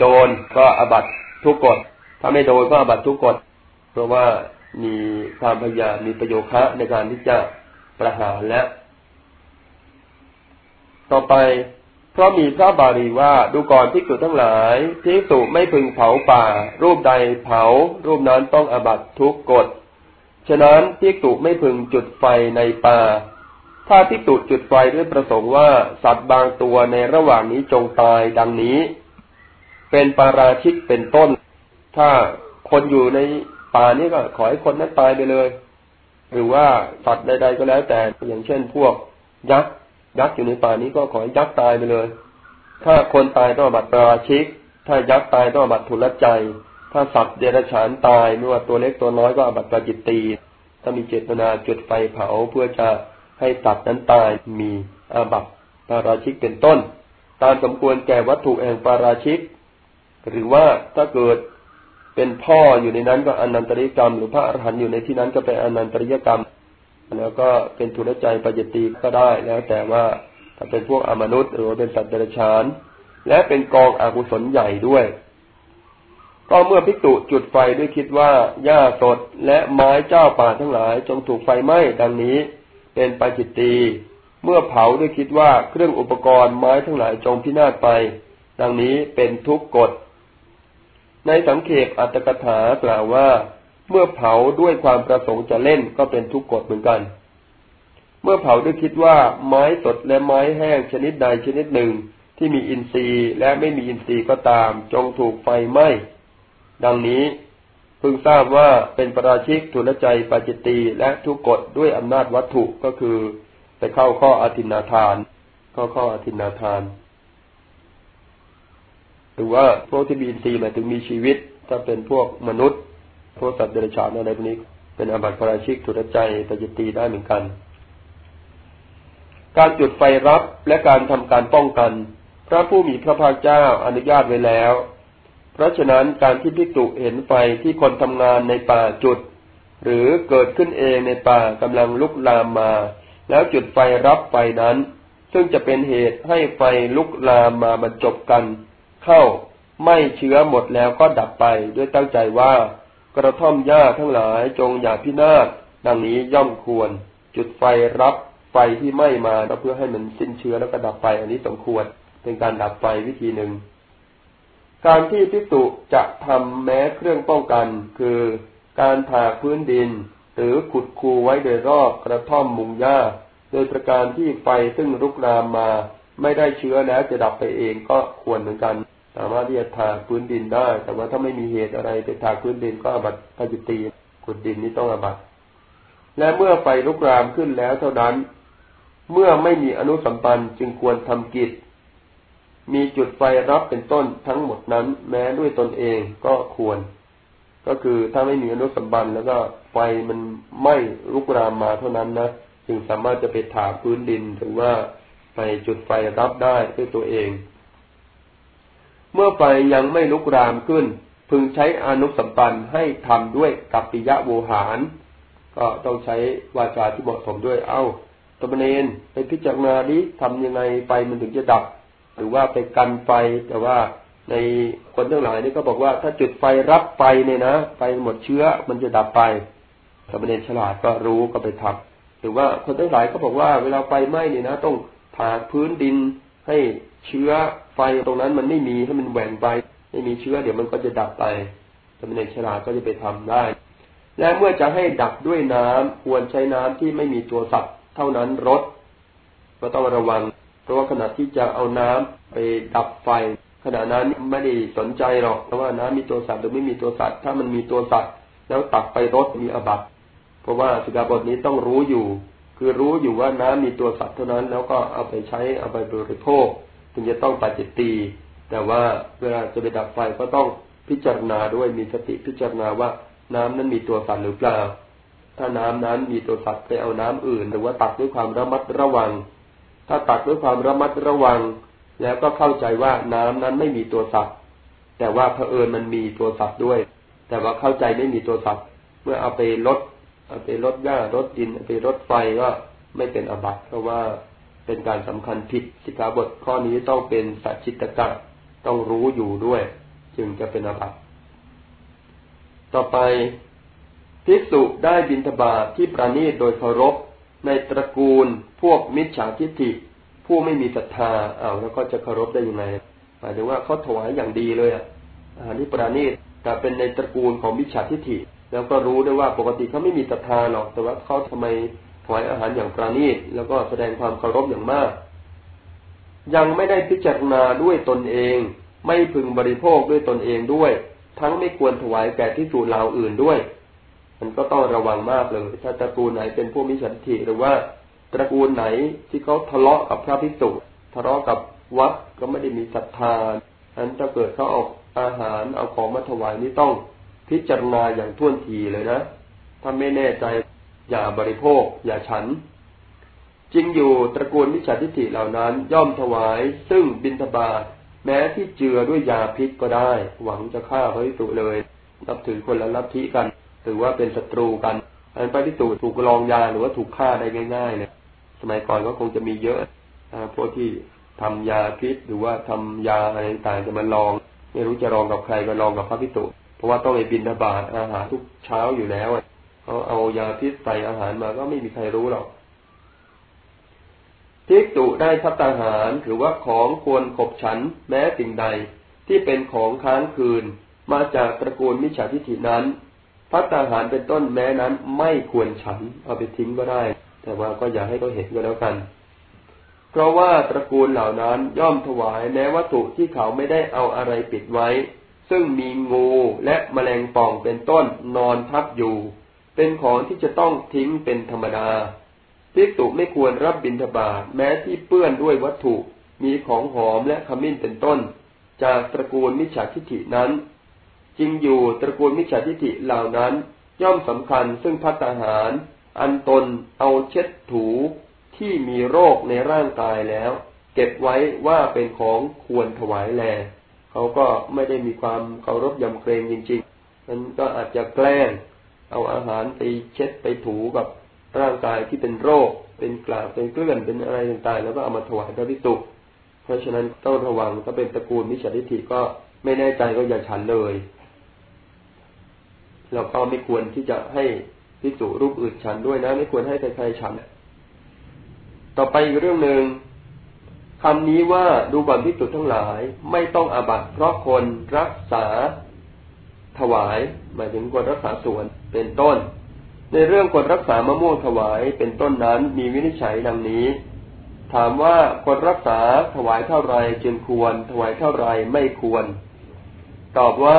โดนก็อบัตทุกกฎถ้าไม่โดนก็อบัตทุกกฎเพราะว่ามีความพยายามมีประโยชน์ในการที่จะประหารและ ต่อไป เพราะมีพระบาลีว่าดูก่อนที่สุทั้งหลายที่สุไม่พึงเผาป่า รูปใดเผา รูปนั้นต้องอบัตทุกกฎ ฉะนั้นที่สุไม่พึงจุดไฟในป่า ถ้าที่ตุจุดไฟด้วยประสงค์ว่าสัตว์บางตัวในระหว่างนี้จงตายดังนี้ เป็นปาราชิกเป็นต้น ถ้าคนอยู่ในป่านี้ก็ขอให้คนนั้นตายไปเลย หรือว่าสัตว์ใดๆก็แล้วแต่อย่างเช่นพวกยักษ์ยักษ์อยู่ในป่านี้ก็ขอให้ยักษ์ตายไปเลย ถ้าคนตายต้องบัตรปาราชิก ถ้ายักษ์ตายต้องบัตรทุลใจ ถ้าสัตว์เดรัจฉานตายไม่ว่าตัวเล็กตัวน้อยก็อบัตรปาจิตตีถ้ามีเจตนาจุดไฟเผาเพื่อจะให้สัตัดนั้นตายมีอาบัติปาราชิกเป็นต้น ตามสมควรแก่วัตถุแห่งปาราชิก หรือว่าถ้าเกิดเป็นพ่ออยู่ในนั้นก็อนันตริยกรรม หรือพระอรหันต์อยู่ในที่นั้นก็เป็นอนันตริยกรรม แล้วก็เป็นทุนใจปัจจตีก็ได้แล้วแต่ว่าถ้าเป็นพวกอมนุษย์ หรือว่าเป็นสัตว์เดรัจฉาน และเป็นกองอกุศลใหญ่ด้วย ก็เมื่อพิจุจุดไฟด้วยคิดว่าหญ้าสดและไม้เจ้าป่าทั้งหลายจงถูกไฟไหม้ดังนี้ เป็นปัจจิตีเมื่อเผาด้วยคิดว่าเครื่องอุปกรณ์ไม้ทั้งหลายจงพินาศไป ดังนี้เป็นทุกกฎ ในสังเขปอัตถกถากล่าวว่า เมื่อเผาด้วยความประสงค์จะเล่นก็เป็นทุกกฎเหมือนกัน เมื่อเผาด้วยคิดว่าไม้สดและไม้แห้งชนิดใดชนิดหนึ่ง ที่มีอินทรีย์และไม่มีอินทรีย์ก็ตาม จงถูกไฟไหม้ ดังนี้พึงทราบว่าเป็นประราชิกทุนใจปาจิตตีและทุกกฎด้วยอำนาจวัตถุก็คือไปเข้าข้ออธินาทานข้อข้ออธินาทาน หรือว่าพวกที่มีอินทรีย์หมายถึงมีชีวิต ถ้าเป็นพวกมนุษย์พวกสัตว์เดรัจฉานอะไรพวกนี้ เป็นอบัติปราชิกทุนใจปาจิตตีได้เหมือนกัน การจุดไฟรับและการทำการป้องกัน พระผู้มีพระภาคเจ้าอนุญาตไว้แล้ว เพราะฉะนั้นการที่พิจุเห็นไฟที่คนทำงานในป่าจุด หรือเกิดขึ้นเองในป่ากำลังลุกลามมา แล้วจุดไฟรับไฟนั้น ซึ่งจะเป็นเหตุให้ไฟลุกลามมาบรรจบกัน เข้าไม่เชื้อหมดแล้วก็ดับไปด้วยตั้งใจว่า กระท่อมหญ้าทั้งหลายจงอย่าพินาศดังนี้ย่อมควร จุดไฟรับไฟที่ไหม้มาเพื่อให้มันสิ้นเชื้อแล้วก็ดับไป อันนี้สมควรเป็นการดับไฟวิธีหนึ่ง การที่พิสุจะทำแม้เครื่องป้องกัน คือการถากพื้นดิน หรือขุดคูไว้โดยรอบกระท่อมมุงหญ้า โดยประการที่ไฟซึ่งรุกรามมา ไม่ได้เชื้อแล้วจะดับไปเองก็ควรเหมือนกัน สามารถที่จะถากพื้นดินได้ แต่ว่าถ้าไม่มีเหตุอะไรไปถากพื้นดินก็อบัตพจิตีขุดดินนี้ต้องอบัตและเมื่อไฟลุกรามขึ้นแล้วเท่านั้น เมื่อไม่มีอนุสัมปันจึงควรทำกิจ มีจุดไฟรับเป็นต้นทั้งหมดนั้น แม้ด้วยตนเองก็ควร ก็คือถ้าไม่มีอนุสัมบันแล้วก็ไฟมันไหม้ลุกรามมาเท่านั้นนะจึงสามารถจะไปถาพื้นดินหรือว่าไปจุดไฟรับได้ด้วยตัวเอง เมื่อไฟยังไม่ลุกรามขึ้น พึงใช้อนุสัมปันให้ทำด้วยกัปปิยะโวหาร ก็ต้องใช้วาจาที่เหมาะสมด้วย เอา้าตบเนนไปพิจารณาดิทำยังไงไฟมันถึงจะดับ หรือว่าไปกันไฟแต่ว่าในคนทั้งหลายนี่ก็บอกว่าถ้าจุดไฟรับไฟเนี่ยนะไฟหมดเชื้อมันจะดับไปสมเด็จฉลาดก็รู้ก็ไปทำหรือว่าคนทั้งหลายก็บอกว่าเวลาไฟไหม้เนี่ยนะ ต้องผ่าพื้นดินให้เชื้อไฟตรงนั้นมันไม่มีให้มันแหว่งไปไม่มีเชื้อเดี๋ยวมันก็จะดับไปสมเด็จฉลาดก็จะไปทำได้ และเมื่อจะให้ดับด้วยน้ำควรใช้น้ำที่ไม่มีตัวสัตว์เท่านั้นรถก็ต้องระวัง เพราะว่าขณะที่จะเอาน้ำไปดับไฟ ขณะนั้นไม่ได้สนใจหรอกว่าน้ำมีตัวสัตว์หรือไม่มีตัวสัตว์ ถ้ามันมีตัวสัตว์ แล้วตักไปรถมีอบัตเพราะว่าสุกาบทนี้ต้องรู้อยู่ คือรู้อยู่ว่าน้ำมีตัวสัตว์เท่านั้น แล้วก็เอาไปใช้เอาไปบริโภคถึงจะต้องปัจจิตีแต่ว่าเวลาจะไปดับไฟก็ต้องพิจารณาด้วยมีสติพิจารณาว่าน้ำนั้นมีตัวสัตว์หรือเปล่า ถ้าน้ำนั้นมีตัวสัตว์ไปเอาน้ำอื่น หรือว่าตักด้วยความระมัดระวัง ถ้าตักด้วยความระมัดระวัง แล้วก็เข้าใจว่าน้ำนั้นไม่มีตัวสัตว์ แต่ว่าเผอิญมันมีตัวสัตว์ด้วย แต่ว่าเข้าใจไม่มีตัวสัตว์ เมื่อเอาไปลดเอาไปลดหญ้าลดดินเอาไปลดไฟก็ไม่เป็นอบัตเพราะว่าเป็นการสำคัญผิดสิกขาบทข้อนี้ต้องเป็นสัจจิตกะต้องรู้อยู่ด้วย จึงจะเป็นอบัตต่อไปภิกษุได้บินทบาทที่ประณีตโดยเคารพ ในตระกูลพวกมิจฉาทิฏฐิผู้ไม่มีศรัทธาเอ้าแล้วก็จะเคารพได้ยังไงหมายถึงว่าเขาถวายอย่างดีเลยอะอาหารที่ปราณีตแต่เป็นในตระกูลของมิจฉาทิฏฐิ แล้วก็รู้ได้ว่าปกติเขาไม่มีศรัทธาหรอก แต่ว่าเขาทำไมถวายอาหารอย่างปราณีตแล้วก็แสดงความเคารพอย่างมาก ยังไม่ได้พิจารณาด้วยตนเอง ไม่พึงบริโภคด้วยตนเองด้วย ทั้งไม่ควรถวายแก่ที่สูเหล่าอื่นด้วย มันก็ต้องระวังมากเลย ถ้าตระกูลไหนเป็นผู้มิฉันทิหรือว่าตระกูลไหนที่เขาทะเลาะกับพระภิกษุทะเลาะกับวัดก็ไม่ได้มีศรัทธาอันถ้าเกิดเขาเอาอาหารเอาของมาถวายนี่ต้องพิจารณาอย่างท่วนทีเลยนะ ถ้าไม่แน่ใจอย่าบริโภค อย่าฉัน จริงอยู่ตระกูลมิจฉาทิฏฐิเหล่านั้น ย่อมถวาย ซึ่งบินทบาทแม้ที่เจือด้วยยาพิษก็ได้ หวังจะฆ่าพระภิกษุเลย นับถือคนละลัทธิกัน ถือว่าเป็นศัตรูกันอันพระพิสูจถูกลองยาหรือว่าถูกฆ่าได้ง่ายๆเลยสมัยก่อนก็คงจะมีเยอะพวกที่ทำยาพิษหรือว่าทำยาอะไรต่างๆจะมาลอง ไม่รู้จะลองกับใครก็ลองกับพระพิสุเพราะว่าต้องไปบินทบาทอาหารทุกเช้าอยู่แล้วเขาเอายาพิษใส่อาหารมาก็ไม่มีใครรู้หรอกภิกษุได้พัตาหารถือว่าของควรขบฉันแม้สิ่งใดที่เป็นของค้างคืน มาจากตระกูลมิจฉาทิฏฐินั้น พัตาหารเป็นต้นแม้นั้น ไม่ควรฉัน เอาไปทิ้งก็ได้ แต่ว่าก็อย่าให้เขาเห็นก็แล้วกัน เพราะว่าตระกูลเหล่านั้นย่อมถวายแม้วัตถุที่เขาไม่ได้เอาอะไรปิดไว้ ซึ่งมีงูและแมลงป่องเป็นต้นนอนทับอยู่ เป็นของที่จะต้องทิ้งเป็นธรรมดาภิกษุไม่ควรรับบิณฑบาตแม้ที่เปื้อนด้วยวัตถุ มีของหอมและขมิ้นเป็นต้น จากตระกูลมิจฉาทิฏฐินั้น จริงอยู่ตระกูลมิจฉาทิฏฐิเหล่านั้น ย่อมสำคัญซึ่งพัตาหาร อันตนเอาเช็ดถูที่มีโรคในร่างกายแล้ว เก็บไว้ว่าเป็นของควรถวายแล เขาก็ไม่ได้มีความเคารพยำเกรงจริงๆมันก็อาจจะแกล้ง เอาอาหารไปเช็ดไปถูกับร่างกายที่เป็นโรค เป็นกลาเป็นเกลื่อนเป็นอะไรต่างๆ แล้วก็เอามาถวายพระพิสุเพราะฉะนั้นต้องระวังถ้าเป็นตระกูลมิจฉาทิฏฐิก็ไม่แน่ใจก็อย่าฉันเลย เราก็ไม่ควรที่จะให้พิสุรูปอื่นฉันด้วยนะ ไม่ควรให้ใครๆฉัน ต่อไปอีกเรื่องหนึ่งคำนี้ว่าดูก่อนพิสุทั้งหลาย ไม่ต้องอาบัตเพราะคนรักษาถวาย หมายถึงคนรักษาส่วนเป็นต้น ในเรื่องคนรักษามะม่วงถวายเป็นต้นนั้นมีวินิจฉัยดังนี้ ถามว่าคนรักษาถวายเท่าไรจึงควร ถวายเท่าไรไม่ควร ตอบว่า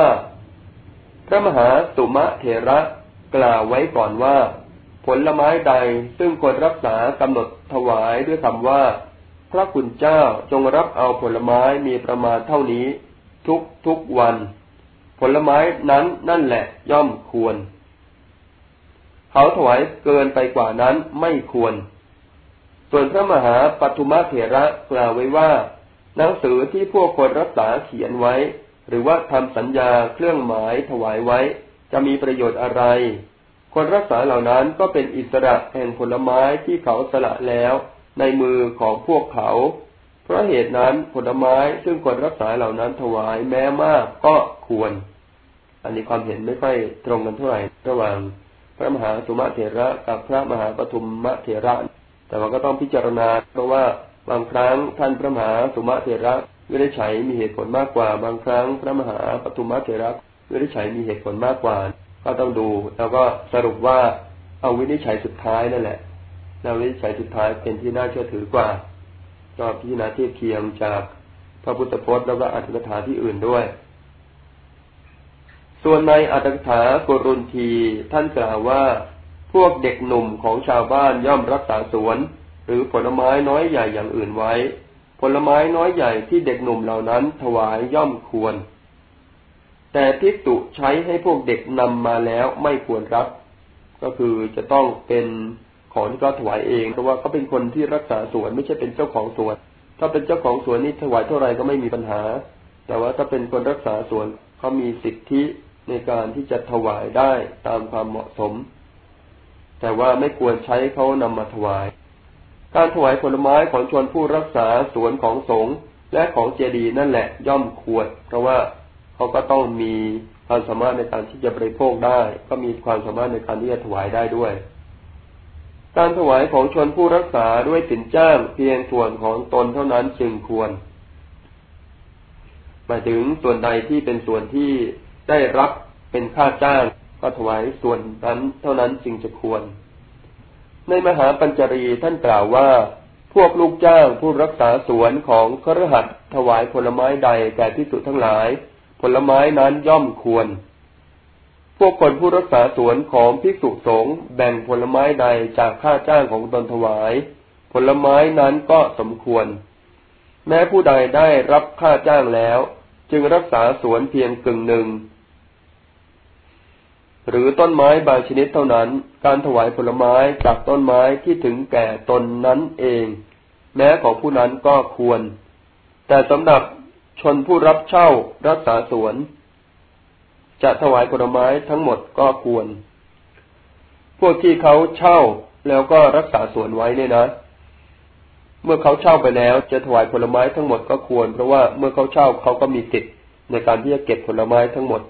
พระมหาสุมะเถระกล่าวไว้ก่อนว่า ผลไม้ใดซึ่งคนรักษากำหนดถวายด้วยคำว่า พระคุณเจ้าจงรับเอาผลไม้มีประมาณเท่านี้ ทุกทุกวัน ผลไม้นั้นนั่นแหละย่อมควร เขาถวายเกินไปกว่านั้นไม่ควร ส่วนพระมหาปทุมเถระกล่าวไว้ว่า หนังสือที่พวกคนรักษาเขียนไว้ หรือว่าทำสัญญาเครื่องหมายถวายไว้ จะมีประโยชน์อะไร คนรักษาเหล่านั้นก็เป็นอิสระแห่งผลไม้ที่เขาสละแล้วในมือของพวกเขา เพราะเหตุนั้นผลไม้ซึ่งคนรักษาเหล่านั้นถวายแม้มากก็ควร อันนี้ความเห็นไม่ค่อยตรงกันเท่าไหร่ระหว่างพระมหาสุมาเถระกับพระมหาปฐุมมะเถระ แต่ว่าก็ต้องพิจารณาเพราะว่าบางครั้งท่านพระมหาสุมาเถระ วินิจฉัยมีเหตุผลมากกว่า บางครั้งพระมหาปฐุมเถระวินิจฉัยมีเหตุผลมากกว่า ก็ต้องดู แล้วก็สรุปว่าเอาวินิจฉัยสุดท้ายนั่นแหละแล้ววินิจฉัยสุดท้ายเป็นที่น่าเชื่อถือกว่า ก็พิจารณาเทียบเคียงจากพระพุทธพจน์แล้วก็อัตถกถาที่อื่นด้วย ส่วนในอัตถกถากรุนทีท่านกล่าวว่า พวกเด็กหนุ่มของชาวบ้านย่อมรักษาสวน หรือผลไม้น้อยใหญ่อย่างอื่นไว้ ผลไม้น้อยใหญ่ที่เด็กหนุ่มเหล่านั้นถวายย่อมควร แต่ทิกตุใช้ให้พวกเด็กนำมาแล้วไม่ควรรับ ก็คือจะต้องเป็นของที่เขาถวายเองเพราะว่าเขาเป็นคนที่รักษาสวนไม่ใช่เป็นเจ้าของสวน ถ้าเป็นเจ้าของสวนนี่ถวายเท่าไรก็ไม่มีปัญหา แต่ว่าถ้าเป็นคนรักษาสวนเขามีสิทธิในการที่จะถวายได้ตามความเหมาะสม แต่ว่าไม่ควรใช้เขานำมาถวาย การถวายผลไม้ของชนผู้รักษาสวนของสงฆ์และของเจดีย์นั่นแหละย่อมควร เพราะว่าเขาก็ต้องมีความสามารถในการที่จะบริโภคได้ ก็มีความสามารถในการที่จะถวายได้ด้วย การถวายของชนผู้รักษาด้วยสินจ้างเพียงส่วนของตนเท่านั้นจึงควรหมายถึงส่วนใดที่เป็นส่วนที่ได้รับเป็นค่าจ้างก็ถวายส่วนนั้นเท่านั้นจึงจะควร ในมหาปัญจรีท่านกล่าวว่า พวกลูกจ้างผู้รักษาสวนของครหัสถวายผลไม้ใดแก่พิสุทั้งหลาย ผลไม้นั้นย่อมควร พวกคนผู้รักษาสวนของพิสุสงฆ์แบ่งผลไม้ใดจากค่าจ้างของตนถวาย ผลไม้นั้นก็สมควร แม้ผู้ใดได้รับค่าจ้างแล้ว จึงรักษาสวนเพียงกึ่งหนึ่ง หรือต้นไม้บางชนิดเท่านั้น การถวายผลไม้จากต้นไม้ที่ถึงแก่ตนนั้นเอง แม้ของผู้นั้นก็ควร แต่สำหรับชนผู้รับเช่ารักษาสวน จะถวายผลไม้ทั้งหมดก็ควร พวกที่เขาเช่าแล้วก็รักษาสวนไว้เนี่ยนะ เมื่อเขาเช่าไปแล้วจะถวายผลไม้ทั้งหมดก็ควร เพราะว่าเมื่อเขาเช่าเขาก็มีสิทธิ์ในการที่จะเก็บผลไม้ทั้งหมด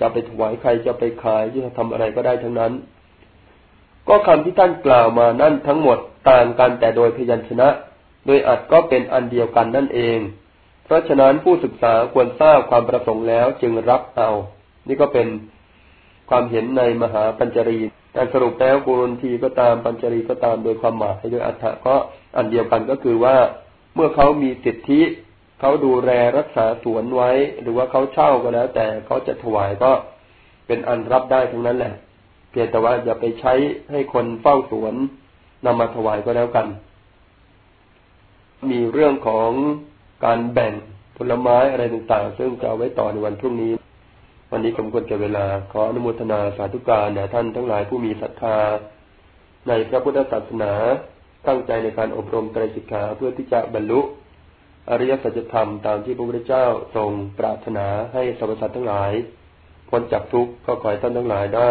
จะไปถวายใครจะไปขายจะทำอะไรก็ได้ทั้งนั้น ก็คำที่ท่านกล่าวมานั่นทั้งหมดต่างกันแต่โดยพยัญชนะ โดยอัดก็เป็นอันเดียวกันนั่นเอง เพราะฉะนั้นผู้ศึกษาควรทราบความประสงค์แล้วจึงรับเอา นี่ก็เป็นความเห็นในมหาปัญจรีแต่สรุปแล้วกุรนทีก็ตามปัญจรีก็ตามโดยความหมายโดยอัฏฐะก็อันเดียวกันก็คือว่า เมื่อเขามีสิทธิ เขาดูแลรักษาสวนไว้ หรือว่าเขาเช่าก็แล้ว แต่เขาจะถวายก็เป็นอันรับได้ทั้งนั้นแหละ เพียงแต่ว่าอย่าไปใช้ให้คนเฝ้าสวนนำมาถวายก็แล้วกัน มีเรื่องของการแบ่งผลไม้อะไรต่างๆ ซึ่งจะเอาไว้ต่อในวันพรุ่งนี้ วันนี้สมควรแก่เวลา ขออนุโมทนาสาธุการแด่ท่านทั้งหลายผู้มีศรัทธา ในพระพุทธศาสนาตั้งใจในการอบรมไตรสิกขาเพื่อที่จะบรรลุ อริยสัจธรรมตามที่พระพุทธเจ้าทรงปรารถนาให้สรรพสัตว์ทั้งหลายพ้นจากทุกข์ก็ขอให้ท่านทั้งหลายได้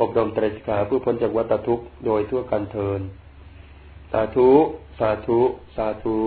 อบรมไตรสิกขาเพื่อพ้นจากวัฏทุกข์โดยทั่วกันเทิน สาธุ สาธุ สาธุ